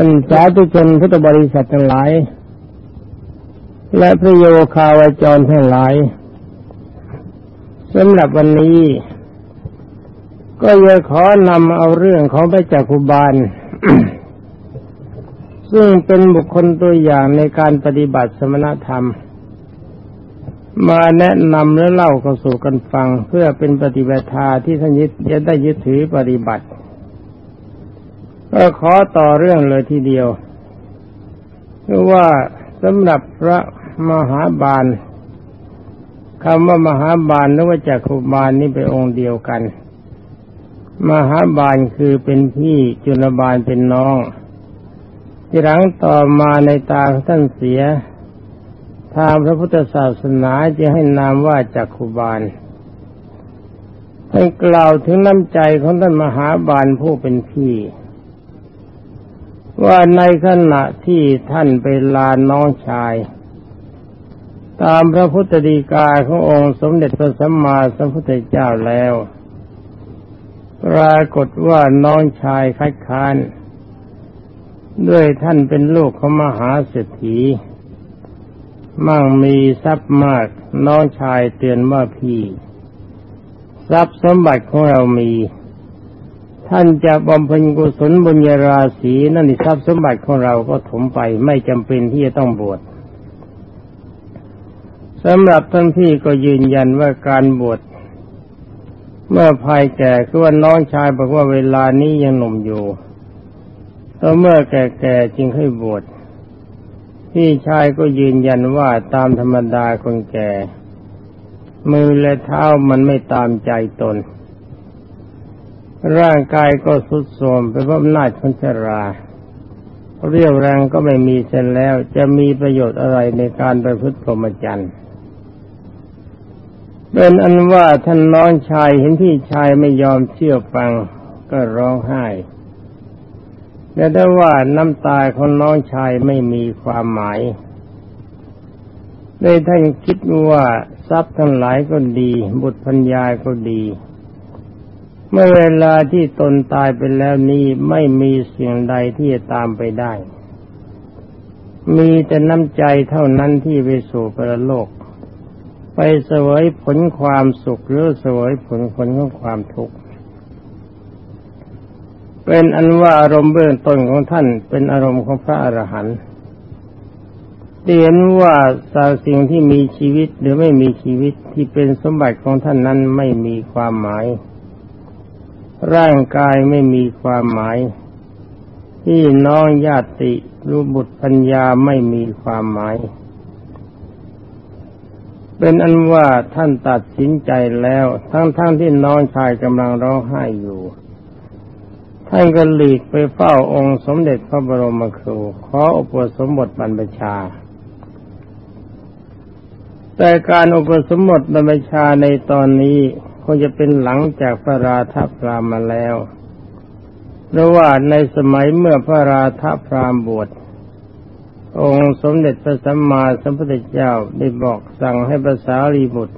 ท่านสาธุชนพุทธบริษัททั้งหลาย และพระโยคาวจรทั้งหลายสำหรับวันนี้ ก็จะขอนำเอาเรื่องของพระจักคุบาล ซึ่งเป็นบุคคลตัวอย่างในการปฏิบัติสมณธรรม มาแนะนำและเล่าเข้าสู่กันฟังเพื่อเป็นปฏิบัติที่ท่านยึดจะได้ยึดถือปฏิบัติ ก็ขอต่อเรื่องเลยทีเดียวคือว่าสำหรับพระมหาบาลคำว่ามหาบาลหรือว่าจักรุบาลนี่เป็นองค์เดียวกัน มหาบาลคือเป็นพี่จุลบาลเป็นน้อง ที่หลังต่อมาในตาท่านเสีย ทางพระพุทธศาสนาจะให้นามว่าจักรุบาลท่านกล่าวถึงน้ำใจของท่านมหาบาลผู้เป็นพี่ ว่าในขณะที่ท่านไปลานน้องชาย ตามพระพุทธดีกาขององค์สมเด็จพระสัมมาสัมพุทธเจ้าแล้ว ปรากฏว่าน้องชายคัดค้านด้วยท่านเป็นลูกของมหาเศรษฐี มั่งมีทรัพย์มากน้องชายเตือนว่าพี่ ทรัพย์สมบัติของเรามี ท่านจะบำเพ็ญกุศลบุญญาราศีนั่นทรัพย์สมบัติของเราก็ถมไปไม่จำเป็นที่จะต้องบวชสำหรับท่านพี่ก็ยืนยันว่าการบวชเมื่อภายแก่คือว่าน้องชายบอกว่าเวลานี้ยังหนุ่มอยู่ต่อเมื่อแก่ๆจึงให้บวชพี่ชายก็ยืนยันว่าตามธรรมดาคนแก่ มือและเท้ามันไม่ตามใจตน ร่างกายก็สุดโทรมเป็นเพราะอำนาจของชรา เรียวแรงก็ไม่มีเส้นแล้ว จะมีประโยชน์อะไรในการไปพุทธพรหมจรรย์เป็นอันว่าท่านน้องชายเห็นพี่ชายไม่ยอมเชื่อฟังก็ร้องไห้แต่ได้ว่าน้ำตาของน้องชายไม่มีความหมายได้ท่านคิดว่าทรัพย์ทั้งหลายก็ดี บุตรพัญญาก็ดี เมื่อเวลาที่ตนตายไปแล้วนี้ไม่มีสิ่งใดที่จะตามไปได้ มีแต่น้ำใจเท่านั้นที่ไปสู่ปรโลก ไปเสวยผลความสุขหรือเสวยผลผลของความทุกข์เป็นอันว่าอารมณ์เบื้องต้นของท่านเป็นอารมณ์ของพระอรหันต์เห็นว่าสาสิ่งที่มีชีวิตหรือไม่มีชีวิตที่เป็นสมบัติของท่านนั้นไม่มีความหมาย ร่างกายไม่มีความหมายที่น้องญาติรูบุตรปัญญาไม่มีความหมาย เป็นอันว่าท่านตัดสินใจแล้ว ทั้งๆทที่น้องชายกำลังร้องไห้อยู่ท่านก็หลีกไปเฝ้าองค์สมเด็จพระบรมครู ขออุปสมบทบรรพชา แต่การอุปสมบทบรรพชาในตอนนี้ คงจะเป็นหลังจากพระราธพรามมาแล้วเพราะว่าในสมัยเมื่อพระราธพรามบวชองค์สมเด็จพระสัมมาสัมพุทธเจ้าได้บอกสั่งให้ภาษาลีบุตร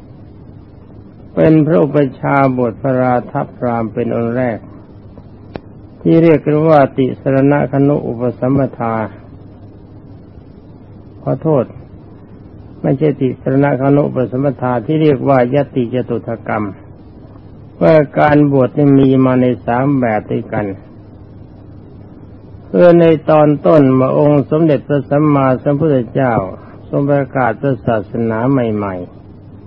เป็นพระอุปชาบทพระราธพรามเป็นองค์แรก ที่เรียกกันว่าติสรณคนุอุปสัมปทา ขอโทษ ไม่ใช่ติสรณคนุอุปสัมปทาที่เรียกว่ายติจตุถกรรม ว่าการบวชมีมาในสามแบบด้วยกันคือในตอนต้นมาองค์สมเด็จพระสัมมาสัมพุทธเจ้า ทรงประกาศศาสนาใหม่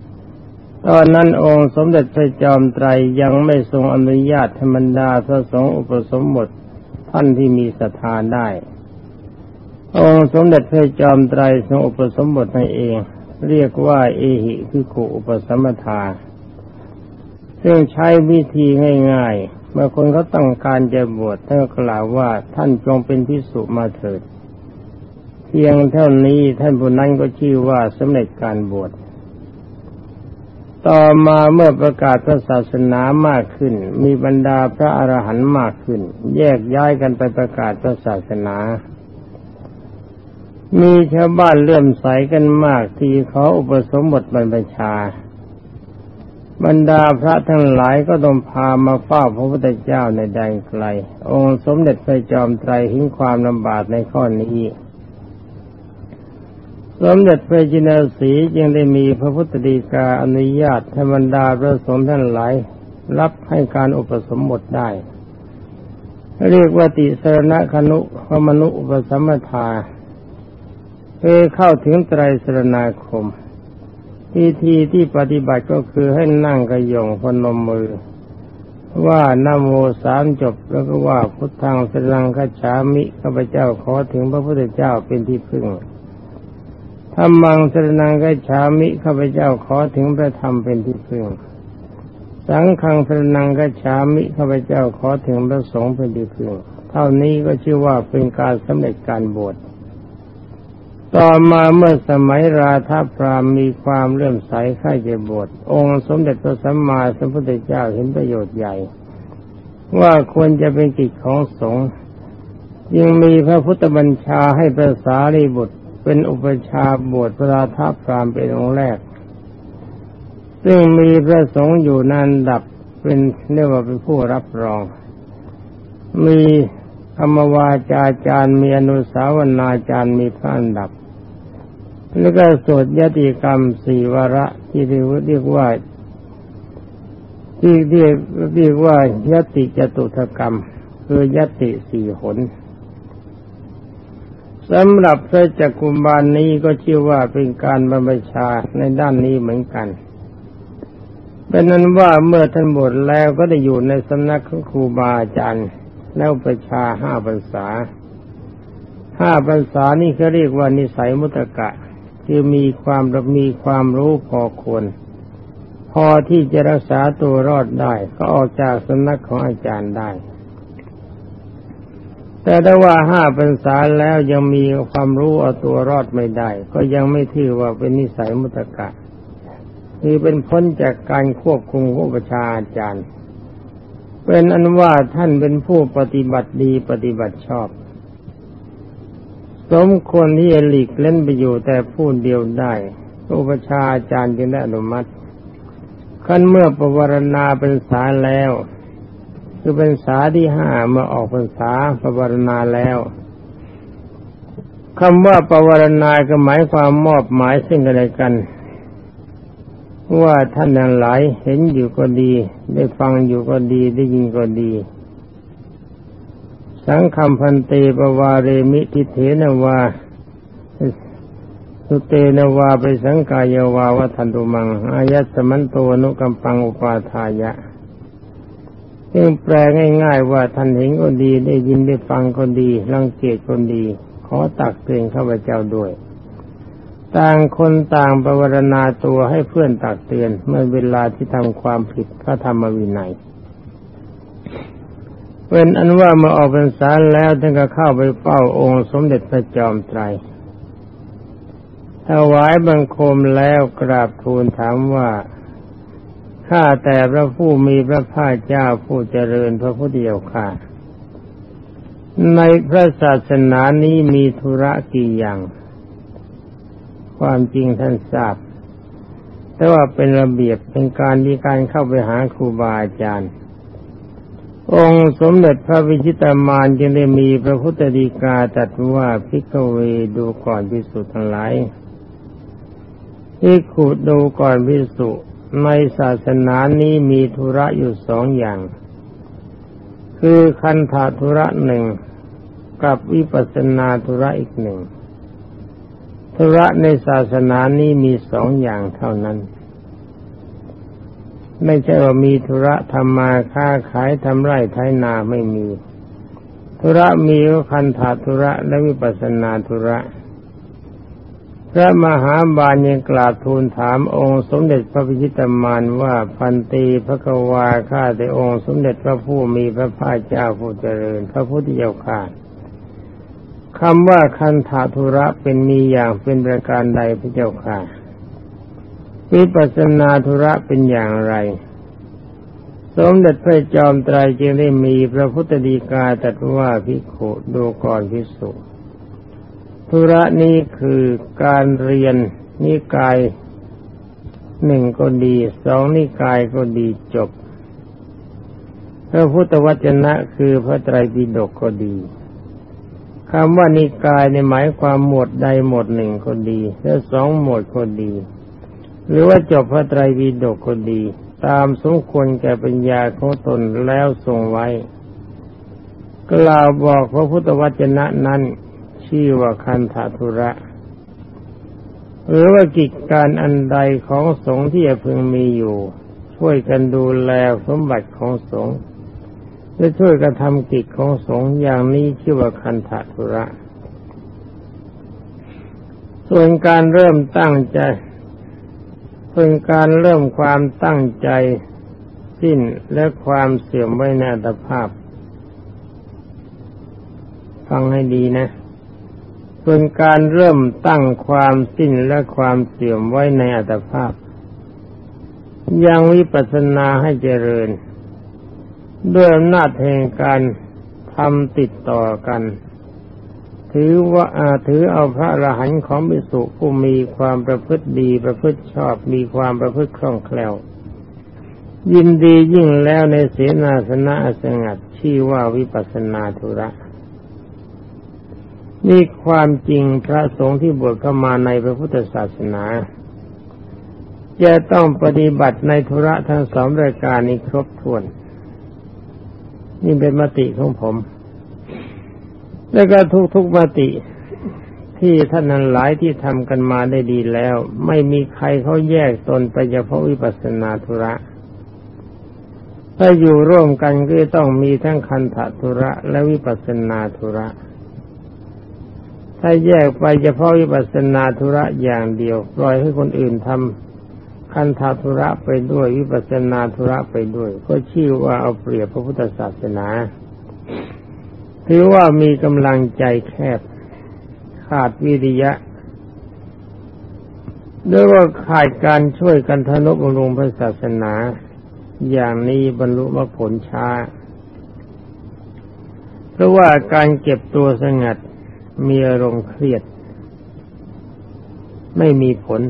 ๆ ตอนนั้นองค์สมเด็จพระจอมไตรยังไม่ทรงอนุญาตธรรมดาพระสงฆ์อุปสมบทท่านที่มีศรัทธาได้ องค์สมเด็จพระจอมไตรทรงอุปสมบทให้เอง เรียกว่าเอหิคือขอุปสมทา ซึ่งใช้วิธีง่ายๆ เมื่อคนเขาต้องการจะบวชท่านกล่าวว่าท่านจงเป็นพิสุมาเถิด เพียงเท่านี้ท่านผู้นั้นก็ชื่อว่าสำเร็จการบวชต่อมาเมื่อประกาศพระศาสนามากขึ้น มีบรรดาพระอรหันต์มากขึ้น แยกย้ายกันไปประกาศพระศาสนา มีชาวบ้านเลื่อมใสกันมากที่เขาอุปสมบทบรรพชา บรรดาพระทั้งหลายก็ต้องพามาเฝ้าพระพุทธเจ้าในแดนไกล องค์สมเด็จพระจอมไตรหิ้งความลำบากในข้อนี้ สมเด็จพระจินสีจึงได้มีพระพุทธดีกาอนุญาตให้บรรดาพระสงฆ์ท่านหลายรับให้การอุปสมบทได้ เรียกว่าติสรณคนุพมนุอุปสัมมทาเพื่อเข้าถึงไตรสรณาคม วิธีที่ปฏิบัติก็คือให้นั่งกระยงพนมมือ ว่านโมสามจบแล้วก็ว่าพุทธังสรังคฉามิข้าพเจ้าขอถึงพระพุทธเจ้าเป็นที่พึ่งธรรมังสรนังคฉามิข้าพเจ้าขอถึงพระธรรมเป็นที่พึ่ง สังฆังสรนังคฉามิข้าพเจ้าขอถึงพระสงฆ์เป็นที่พึ่ง เท่านี้ก็ชื่อว่าเป็นการสำเร็จการบวช ต่อมาเมื่อสมัยราธาพรามมีความเลื่อมใสข้าจะบวชองค์สมเด็จพระสัมมาสัมพุทธเจ้าเห็นประโยชน์ใหญ่ ว่าควรจะเป็นกิจของสงฆ์ยังมีพระพุทธบัญชาให้พระสารีบุตรเป็นอุปชาบวชพระราธาพรามเป็นองค์แรก ซึ่งมีพระสงฆ์อยู่นันดับเป็นเรียกว่าเป็นผู้รับรอง มีธรรมวาจาจารย์มีอนุสาวนาจารย์มีพระอันดับ แล้วก็สวดยติกรรมสี่วาระที่เรียกว่าที่เรียกเรียกว่ายติจตุถกรรม คือยติสี่หนสำหรับพระจักกุมบาลนี้ก็ชื่อว่าเป็นการบรรพชาในด้านนี้เหมือนกัน เป็นนั้นว่าเมื่อท่านบวชแล้วก็ได้อยู่ในสำนักของครูบาอาจารย์แล้วประชาห้าพรรษาห้าพรรษานี่เขาเรียกว่านิสัยมุตกะ คือมีความมีความรู้พอควร พอที่จะรักษาตัวรอดได้ ก็ออกจากสำนักของอาจารย์ได้ แต่ถ้าว่าห้าพรรษาแล้วยังมีความรู้เอาตัวรอดไม่ได้ ก็ยังไม่ถือว่าเป็นนิสัยมุตกะคือเป็นพ้นจากการควบคุมผู้ประชาอาจารย์ เป็นอันว่าท่านเป็นผู้ปฏิบัติดีปฏิบัติชอบ สมควรที่จะหลีกเล่นไปอยู่แต่ผู้เดียวได้อุปชาอาจารย์จึงได้อนุมัติขั้นเมื่อประวรณาเป็นสาแล้ว คือเป็นสาที่ห้าเมื่อออกเป็นสาประวรณาแล้วคำว่าประวรณาก็หมายความมอบหมายซึ่งกันและกันว่าท่านนั้นหลายเห็นอยู่ก็ดี ได้ฟังอยู่ก็ดีได้ยินก็ดี สังคมพันเตปวาเรมิทิเถนวาสุเตนวาไปสังกายวาวัทันตุมัง อายัสมันโตนุกัมปังอุปาทายะซึ่งแปลง่าย ๆ ว่าท่านเห็นก็ดีได้ยินได้ฟังก็ดีรังเกียจก็ดี ขอตักเตือนข้าพเจ้าด้วย ต่างคนต่างประวรณาตัวให้เพื่อนตักเตือนเมื่อเวลาที่ทำความผิดพระธรรมวินัย เป็นอันว่ามาออกพรรษาแล้วท่านก็เข้าไปเฝ้าองค์สมเด็จพระจอมไตรถวายบังคมแล้วกราบทูลถามว่าข้าแต่พระผู้มีพระภาคเจ้าผู้เจริญพระพุทธเดียวค่ะ ในพระศาสนานี้มีธุระกี่อย่าง ความจริงท่านทราบ แต่ว่าเป็นระเบียบเป็นการมีการเข้าไปหาครูบาอาจารย์ องค์สมเด็จพระวิชิตามานจึงได้มีพระพุทธดีกาตรัสว่าพิกเวดูก่อนพิสุทั้งหลายพิขุดูก่อนพิสุในศาสนานี้มีธุระอยู่สองอย่าง คือคันธาธุระหนึ่งกับวิปัสนาธุระอีกหนึ่งธุระในศาสนานี้มีสองอย่างเท่านั้น ไม่ใช่ว่ามีธุระทำมาค้าขายทำไร่ไถนาไม่มี ธุระมีก็คันถาธุระและวิปัสนาธุระ พระมหาบาลยังกราบทูลถามองค์สมเด็จพระพิชิตมานว่าพันตีพระกวาข้าแต่องค์สมเด็จพระผู้มีพระภาคเจ้าผู้เจริญ พระพุทธเจ้าข้าคำว่าคันถาธุระเป็นมีอย่างเป็นประการใดพระเจ้าค่ะ วิปัสนาธุระเป็นอย่างไร สมเด็จพระจอมไตรจึงได้มีพระพุทธดีกาตรัสว่าพิโขดูก่อนพิสุธุระนี้คือการเรียนนิกายหนึ่งก็ดีสองนิกายก็ดีจบ พระพุทธวจนะคือพระไตรปิฎกก็ดีคำว่านิกายในหมายความหมวดใดหมวดหนึ่งก็ดีและสองหมวดก็ดี หรือว่าจบพระไตรปิฎกก็ดี ตามสมควรแก่ปัญญาของตนแล้วทรงไว้ กล่าวบอกพระพุทธวจนะนั้น ชื่อว่าคันธทุระหรือว่ากิจการอันใดของสงฆ์ที่จะพึงมีอยู่ ช่วยกันดูแลสมบัติของสงฆ์และช่วยกระทำกิจของสงฆ์อย่างนี้ชื่อว่าคันธทุระ ส่วนการเริ่มตั้งใจ เป็นการเริ่มความตั้งใจสิ้นและความเสื่อมไว้ในอัตภาพ ฟังให้ดีนะเป็นการเริ่มตั้งความสิ้นและความเสื่อมไว้ในอัตภาพ ยังวิปัสสนาให้เจริญ ด้วยอำนาจแห่งการทำติดต่อกัน ถือว่าอาถือเอาพระอรหันต์ของบิสุผู้มีความประพฤติดีประพฤติชอบมีความประพฤติคล่องแคล่ว ยินดียิ่งแล้วในเสนาสนะสงัดชื่อว่าวิปัสนาธุระ นี่ความจริงพระสงฆ์ที่บวชเข้ามาในพระพุทธศาสนา จะต้องปฏิบัติในธุระทั้งสองรายการนี้ครบถ้วน นี่เป็นมติของผม แล้วก็ทุกๆมติที่ท่านนั้นหลายที่ทำกันมาได้ดีแล้ว ไม่มีใครเขาแยกตนไปเฉพาะวิปัสสนาธุระ ถ้าอยู่ร่วมกันก็ต้องมีทั้งคันธธุระและวิปัสสนาธุระ ถ้าแยกไปเฉพาะวิปัสสนาธุระอย่างเดียวปล่อยให้คนอื่นทำคันธธุระไปด้วยวิปัสนาธุระไปด้วย ก็ชื่อว่าเอาเปรียบพระพุทธศาสนา ถือว่ามีกำลังใจแคบ ขาดวิริยะด้วยว่าขาดการช่วยกันทนุบำรุงพระศาสนา อย่างนี้บรรลุมรรคผลช้า เพราะว่าการเก็บตัวสงัดมีอารมณ์เครียด ไม่มีผล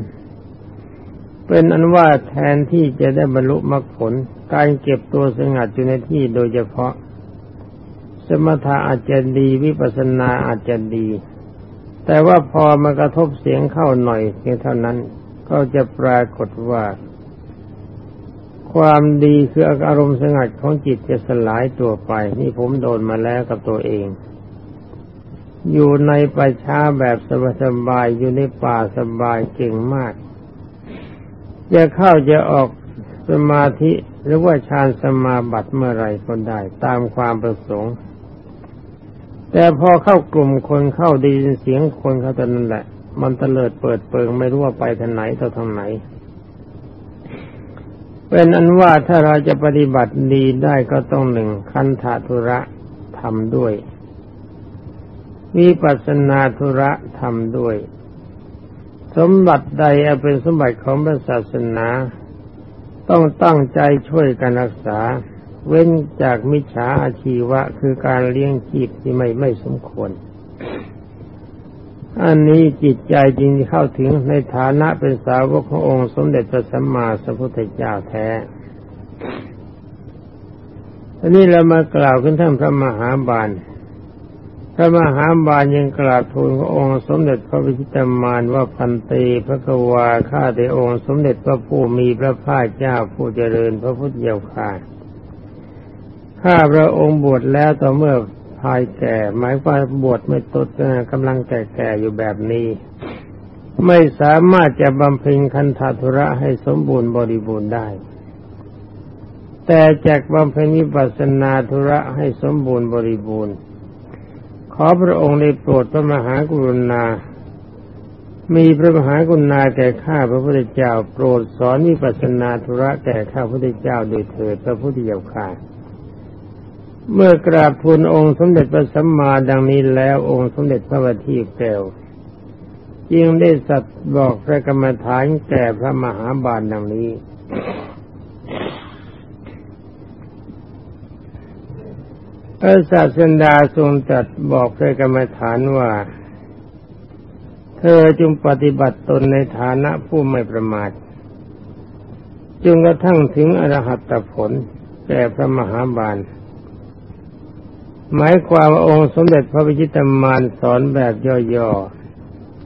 เป็นอันว่าแทนที่จะได้บรรลุมรรคผล การเก็บตัวสงัดอยู่ในที่โดยเฉพาะ สมถะอาจจะดีวิปัสนาอาจจะดี แต่ว่าพอมากระทบเสียงเข้าหน่อยเพียงเท่านั้นก็จะปรากฏว่า ความดีคืออารมณ์สงัดของจิตจะสลายตัวไป นี่ผมโดนมาแล้วกับตัวเอง อยู่ในป่าช้าแบบสบายๆอยู่ในป่าสบายเก่งมาก จะเข้าจะออกสมาธิหรือว่าฌานสมาบัติเมื่อไรก็ได้ตามความประสงค์ แต่พอเข้ากลุ่มคนเข้าดีเสียงคนเขาตอนนั้นแหละ มันเตลิดเปิดเปิงไม่รู้ว่าไปทางไหนต่อทางไหน เป็นอันว่าถ้าเราจะปฏิบัติดีได้ก็ต้องหนึ่งคันธาธุระทำด้วยวิปัสนาธุระทำด้วย สมบัติใดเป็นสมบัติของพระศาสนา ต้องตั้งใจช่วยกันรักษา เว้นจากมิจฉาอาชีวะ คือการเลี้ยงชีพที่ไม่ไม่สมควร อันนี้จิตใจจริงเข้าถึงในฐานะเป็นสาวกขององค์สมเด็จพระสัมมาสัมพุทธเจ้าแท้อันนี้เรามากล่าวขึ้นท่านพระมหาบาลพระมหาบาลยังกราบทูลพระองค์สมเด็จพระวิชิตามานว่าพันตีพระกวาข้าแต่องค์สมเด็จพระผู้มีพระภาคเจ้าผู้เจริญพระพุทธเจ้าข้า ข้าพระองค์บวชแล้วต่อเมื่อภายแก่ หมายว่าบวชไม่ตดกำลังแก่ๆอยู่แบบนี้ ไม่สามารถจะบำเพ็ญคันธาธุระให้สมบูรณ์บริบูรณ์ได้ แต่จากบำเพ็ญวิปัสสนาธุระให้สมบูรณ์บริบูรณ์ ขอพระองค์ได้โปรดพระมหากรุณามีพระมหากรุณาแก่ข้าพระพุทธเจ้า โปรดสอนวิปัสสนาธุระแก่ข้าพระพุทธเจ้าโดยเถิดพระพุทธเจ้าข้า เมื่อกราบทูลองค์สมเด็จพระสัมมาดังนี้แล้วองค์สมเด็จพระบัณฑิตแก้วจึงได้สัตว์บอกพระกรรมฐานแก่พระมหาบาลดังนี้ พระศาสดาทรงตรัสบอกพระกรรมฐานว่า เธอจงปฏิบัติตนในฐานะผู้ไม่ประมาทจนกระทั่งถึงอรหัตผลแก่พระมหาบาล หมายความว่าองค์สมเด็จพระพิชิตมารสอนแบบย่อ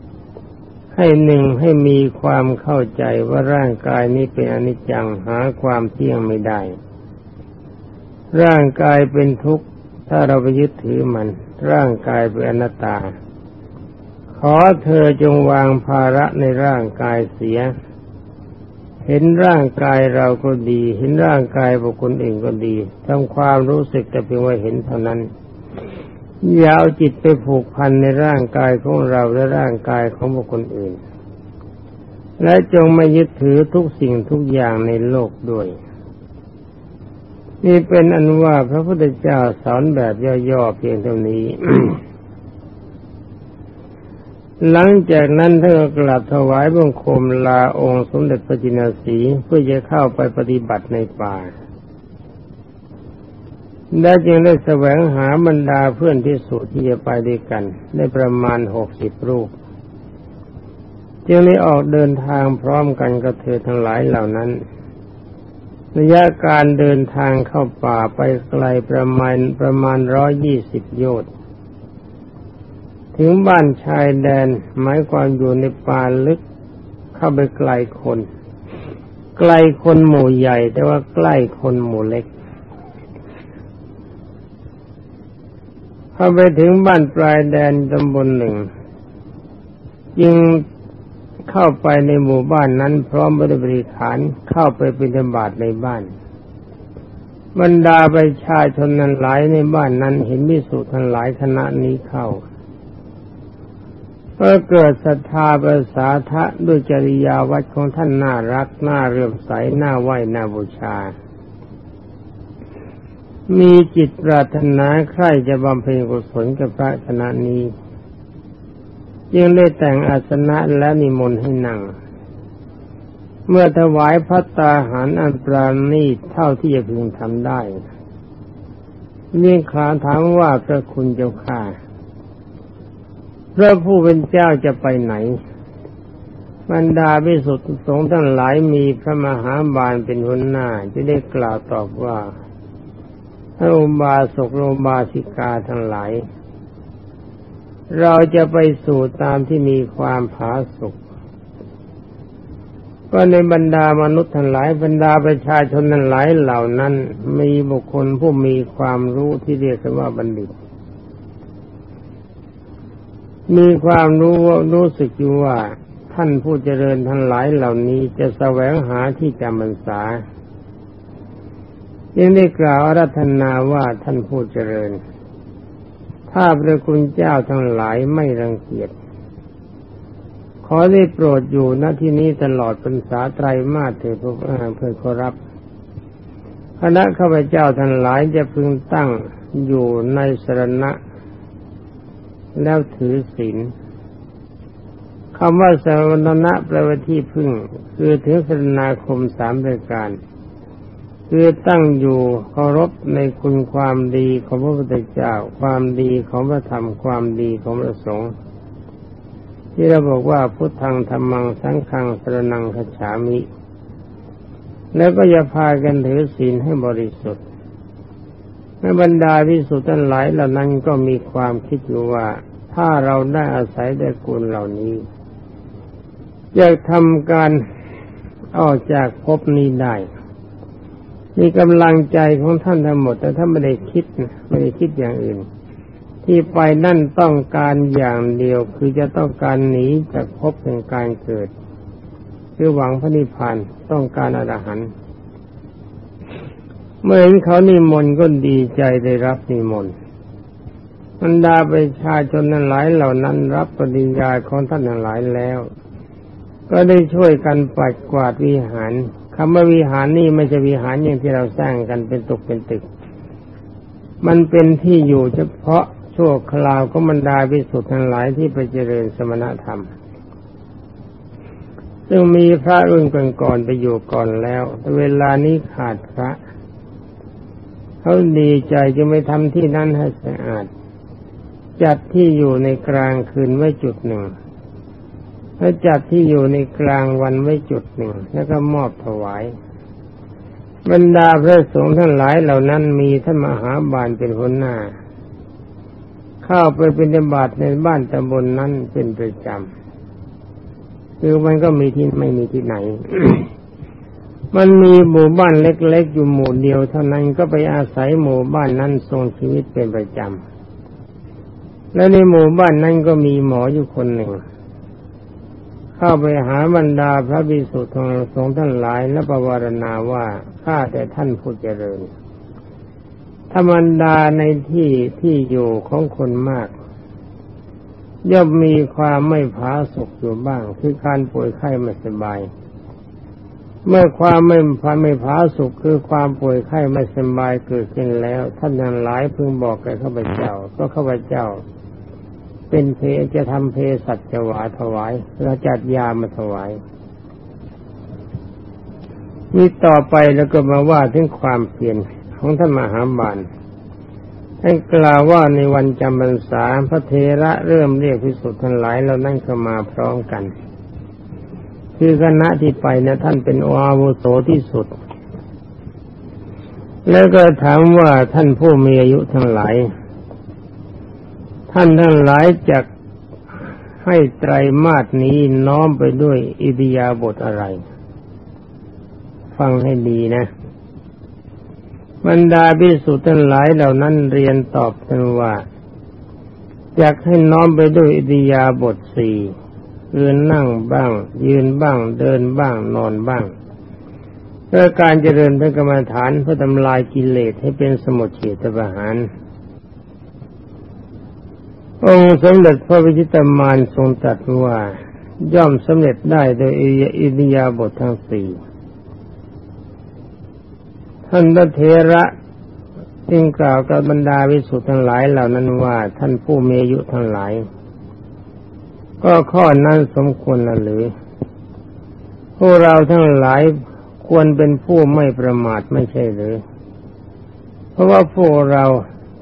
ๆ ให้หนึ่งให้มีความเข้าใจว่าร่างกายนี้เป็นอนิจจังหาความเที่ยงไม่ได้ ร่างกายเป็นทุกข์ ถ้าเราไปยึดถือมัน ร่างกายเป็นอนัตตา ขอเธอจงวางภาระในร่างกายเสีย เห็นร่างกายเราก็ดี เห็นร่างกายบุคคลเองก็ดีทำความรู้สึกแต่เพียงว่าเห็นเท่านั้นอย่าเอาจิตไปผูกพันในร่างกายของเราและร่างกายของบุคคลอื่น และจงไม่ยึดถือทุกสิ่งทุกอย่างในโลกด้วย นี่เป็นอันว่าพระพุทธเจ้าสอนแบบย่อๆเพียงเท่านี้ หลังจากนั้นท่านก็กลับถวายบังคมลาองค์สมเด็จพระจินสีเพื่อจะเข้าไปปฏิบัติในป่าได้จึงได้แสวงหาบรรดาเพื่อนที่สุที่จะไปด้วยกัน ได้ประมาณหกสิบรูป จึงได้ออกเดินทางพร้อมกันกับเธอทั้งหลายเหล่านั้น ระยะการเดินทางเข้าป่าไปไกลประมาณประมาณร้อยยี่สิบโยชน์ ถึงบ้านชายแดนหมายความอยู่ในป่าลึกเข้าไปไกลคน ไกลคนหมู่ใหญ่ แต่ว่าใกล้คนหมู่เล็กเข้าไปถึงบ้านปลายแดนตำบลหนึ่งยิงเข้าไปในหมู่บ้านนั้น พร้อมบริบริขารเข้าไปเป็นธบาตในบ้าน บรรดาประชาชนนั้นหลายในบ้านนั้นเห็นมิสุทันหลายคณะนี้เข้า ก็เกิดศรัทธาประสาทะด้วยจริยาวัดของท่านน่ารักน่าเรื่มใสน่าไหวน่าบูชา มีจิตปรารถนาใคร่จะบำเพ็ญกุศลกับพระคณะนี้จึงได้แต่งอาสนะและนิมนต์ให้นั่ง เมื่อถวายพัตตาหารอันปราณีเท่าที่จะพึงทำได้นี่ขาถามว่าพระคุณเจ้าข้า พระผู้เป็นเจ้าจะไปไหน บรรดาพิสุทธิสงฆ์ทั้งหลายมีพระมหาบาลเป็นหัวหน้าจะได้กล่าวตอบว่าพระอุบาสกโรบาสิกาทั้งหลาย เราจะไปสู่ตามที่มีความผาสุกก็ในบรรดามนุษย์ทั้งหลายบรรดาประชาชนทั้งหลายเหล่านั้น มีบุคคลผู้มีความรู้ที่เรียกว่าบัณฑิต มีความรู้รู้สึกอยู่ว่า ท่านผู้เจริญทั้งหลายเหล่านี้จะแสวงหาที่จำพรรษายังได้กล่าวอารัธนาว่าท่านผู้เจริญ ถ้าพระคุณเจ้าทั้งหลายไม่รังเกียจ ขอได้โปรดอยู่ณที่นี้ตลอดพรรษาไตรมาสเถิดเพื่อขอรับคณะข้าพเจ้าทั้งหลายจะพึงตั้งอยู่ในสรณะ แล้วถือศีลคำว่าสรณะแปลว่าที่พึ่ง คือถือสนาคมสามรายการ คือตั้งอยู่เคารพในคุณความดีของพระพุทธเจ้า ความดีของพระธรรมความดีของพระสงฆ์ที่เราบอกว่าพุทธังธรรมังสังฆังสรนังขฉามิ แล้วก็อย่าพากันถือศีลให้บริสุทธิ์ บรรดาวิสุทธิ์ทั้งหลายเหล่านั้นก็มีความคิดอยู่ว่า ถ้าเราได้อาศัยได้กุลเหล่านี้จะทำการออกจากภพนี้ได้ มีกำลังใจของท่านทั้งหมด แต่ถ้าไม่ได้คิดไม่ได้คิดอย่างอื่น ที่ไปนั่นต้องการอย่างเดียวคือจะต้องการหนีจากภพแห่งการเกิด คือหวังพระนิพพานต้องการอรหันต์ เมื่อเห็นเขานิมนต์ก็ดีใจได้รับนิมนต์บรรดาประชาชนนั้นหลายเหล่านั้นรับปฏิญญาของท่านนั้นหลายแล้ว ก็ได้ช่วยกันปัดกวาดวิหารคำว่าวิหารนี่ไม่ใช่วิหารอย่างที่เราสร้างกันเป็นตกเป็นตึก มันเป็นที่อยู่เฉพาะชั่วคราวก็บรรดาพิสุทธิ์ทั้งหลายที่ไปเจริญสมณธรรม ซึ่งมีพระรุ่นก่อนๆไปอยู่ก่อนแล้วแต่เวลานี้ขาดพระ เขาดีใจจะไม่ทำที่นั้นให้สะอาด จัดที่อยู่ในกลางคืนไว้จุดหนึ่งแล้วจัดที่อยู่ในกลางวันไว้จุดหนึ่ง แล้วก็มอบถวาย บรรดาพระสงฆ์ทั้งหลายเหล่านั้นมีท่านมหาบาลเป็นคนหน้า เข้าไปเป็นบาตในบ้านตำบลนนั้นเป็นประจำคือมันก็มีที่ไม่มีที่ไหน มันมีหมู่บ้านเล็กๆ อยู่หมู่เดียวเท่านั้นก็ไปอาศัยหมู่บ้านนั้นทรงชีวิตเป็นประจำ และในหมู่บ้านนั้นก็มีหมออยู่คนหนึ่ง เข้าไปหาบรรดาพระบิสุทธิ์สงท่านหลายและประวารณาว่าข้าแต่ท่านผู้เจริญธรรมดาในที่ที่อยู่ของคนมาก ย่อมมีความไม่ผาสุกอยู่บ้างคือการป่วยไข้ไม่สบาย เมื่อความไม่ความไม่ผาสุกคือความป่วยไข้ไม่สบายเกิดขึ้นแล้ว ท่านทั้งหลายพึงบอกแก่ข้าพเจ้าก็ข้าพเจ้า เป็นเพจะทำเพสัจะวาถวายเราจัดยามาถวายนี่ต่อไปแล้วก็มาว่าถึงความเปลี่ยนของท่านมหาบาลท่านกล่าวว่าในวันจำพรรษาพระเทระเริ่มเรียกพิสุทธิ์ทั้งหลายเรานั่งเข้ามาพร้อมกัน คือคณะที่ไปนะท่านเป็นอาวุโสที่สุด แล้วก็ถามว่าท่านผู้มีอายุทั้งหลาย ท่านทั้งหลายจะให้ไตรมาสนี้น้อมไปด้วยอิทยาบทอะไร ฟังให้ดีนะบรรดาพิสุทั้งหลายเหล่านั้นเรียนตอบกันว่าอยากให้น้อมไปด้วยอิทยาบทสี่ ยืนนั่งบ้าง ยืนบ้าง เดินบ้าง นอนบ้างเพื่อการเจริญพระกรรมฐานเพื่อทำลายกิเลสให้เป็นสมุทเฉทประหาร องค์สมเด็จพระวิชิตามานทรงตรัสว่า ย่อมสำเร็จได้โดยอิริยาบททั้งสี่ท่านพระเทระจึงกล่าวกับบรรดาวิสุทธ์ทั้งหลายเหล่านั้นว่าท่านผู้มีอายุทั้งหลาย ก็ข้อนั้นสมควรละหรือ พวกเราทั้งหลายควรเป็นผู้ไม่ประมาทไม่ใช่หรือ เพราะว่าพวกเรา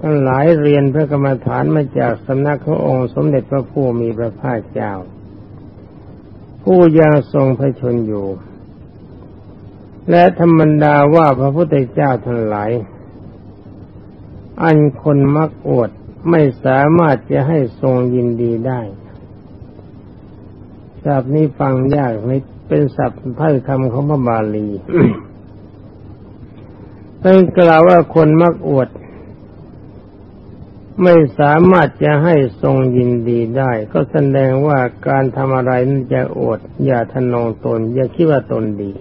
ทั้งหลายเรียนพระกรรมฐานมาจากสำนักขององค์สมเด็จพระผู้มีพระภาคเจ้า ผู้ยังทรงพระชนอยู่ และธรรมดาว่าพระพุทธเจ้าทั้งหลาย อันคนมักอวดไม่สามารถจะให้ทรงยินดีได้ ศัพท์นี้ฟังยากนิดเป็นศัพท์พระคำของพระบาลีเป็นกล่าวว่าคนมักอวด ไม่สามารถจะให้ทรงยินดีได้ ก็แสดงว่าการทำอะไรนั้นจะอด อย่าทนงตน อย่าคิดว่าตนดี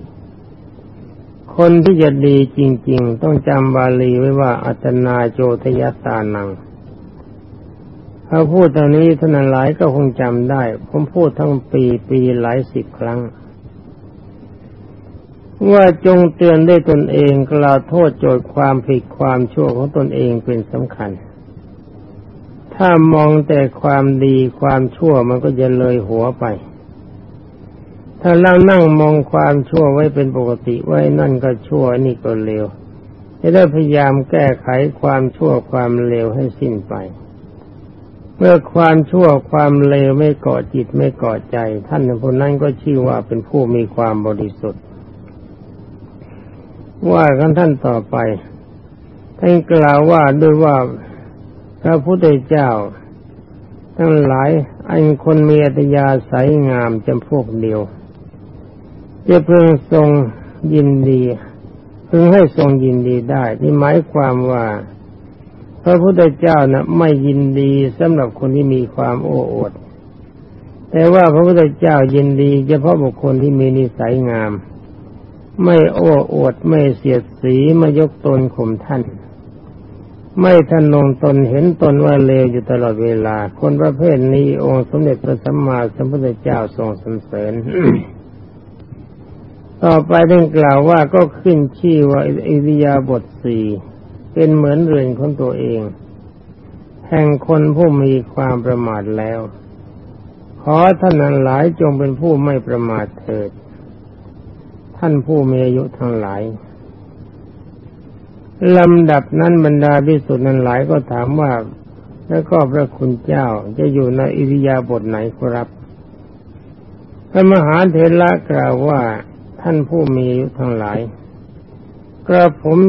คนที่จะดีจริง ๆ ต้องจำบาลีไว้ว่าอัตนาโจทยตานัง ถ้าพูดตอนนี้ท่านหลายก็คงจำได้ ผมพูดทั้งปีปีหลายสิบครั้ง ว่าจงเตือนได้ตนเองกล่าวโทษโจทย์ความผิดความชั่วของตนเองเป็นสำคัญ ถ้ามองแต่ความดีความชั่วมันก็จะเลยหัวไป ถ้าเรานั่งมองความชั่วไว้เป็นปกติไว้นั่นก็ชั่วนี่ก็เลวจะได้พยายามแก้ไขความชั่วความเลวให้สิ้นไป เมื่อความชั่วความเลวไม่เกาะจิตไม่เกาะใจ ท่านคนนั้นก็ชื่อว่าเป็นผู้มีความบริสุทธิ์ ว่ากันท่านต่อไปท่านกล่าวว่าด้วยว่าพระพุทธเจ้า ทั้งหลายอันคนมีอัตยาสายงามจำพวกเดียว จะเพิ่งทรงยินดี เพิ่งให้ทรงยินดีได้ที่หมายความว่า พระพุทธเจ้านะไม่ยินดีสำหรับคนที่มีความโอ้อวดแต่ว่าพระพุทธเจ้ายินดี เฉพาะบุคคลที่มีนิสัยงาม ไม่โอ้อวดไม่เสียดสีไม่ยกตนข่มท่าน ไม่ทนงตนเห็นตนว่าเลวอยู่ตลอดเวลา คนประเภทนี้องค์สมเด็จพระสัมมาสัมพุทธเจ้าทรงสรรเสริญต่อไปท่านกล่าวว่าก็ขึ้นชื่อว่าอิริยาบถสี่ เป็นเหมือนเรือนของตัวเอง แห่งคนผู้มีความประมาทแล้ว ขอท่านนั้นหลายจงเป็นผู้ไม่ประมาทเถิด ท่านผู้มีอายุทั้งหลายลำดับนั้นบรรดาพิสุทธิ์นั้นหลายก็ถามว่าแล้วก็พระคุณเจ้าจะอยู่ในอิริยาบถไหนครับ พระมหาเถระกล่าวว่าท่านผู้มีอายุทั้งหลาย กระผม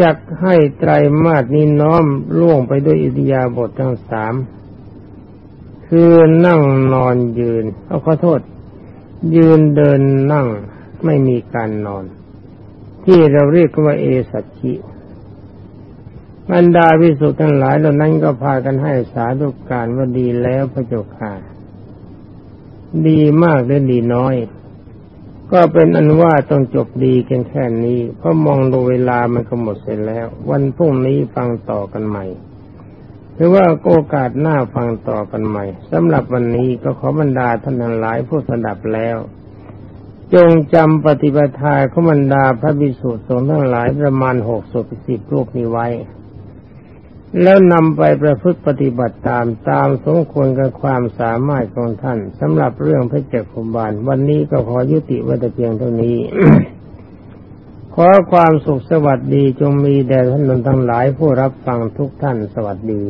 จักให้ไตรมาสนี้น้อมล่วงไปด้วยอิทยาบททั้งสามคือนั่งนอนยืน เอาขอโทษ ยืนเดินนั่งไม่มีการนอน ที่เราเรียกว่าเอสัจจิบรรดาวิสุทธ์ทั้งหลายเหล่านั้นก็พากันให้สาธุการว่าดีแล้วพระเจ้าค่ะ ดีมากหรือดีน้อย ก็เป็นอันว่าต้องจบดีกันแค่นี้ เพราะมองดูเวลามันก็หมดเสร็จแล้ว วันพรุ่งนี้ฟังต่อกันใหม่ หรือว่าโอกาสหน้าฟังต่อกันใหม่สำหรับวันนี้ก็ขอบรรดาท่านทั้งหลายผู้สดับแล้ว จงจำปฏิปทาขอบรรดาพระบิสุทธิ์สงฆ์ทั้งหลายประมาณหกสิบสิบรูปนี้ไว้ แล้วนำไปประพฤติปฏิบัติตามตามสมควรกับความสามารถของท่านสำหรับเรื่องพระเจ้าคุบาลวันนี้ก็ขอยุติไว้แต่เพียงเท่านี้ ขอความสุขสวัสดีจงมีแด่ท่านทั้งหลายผู้รับฟังทุกท่านสวัสดี